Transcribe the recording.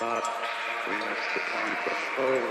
but we must find the full.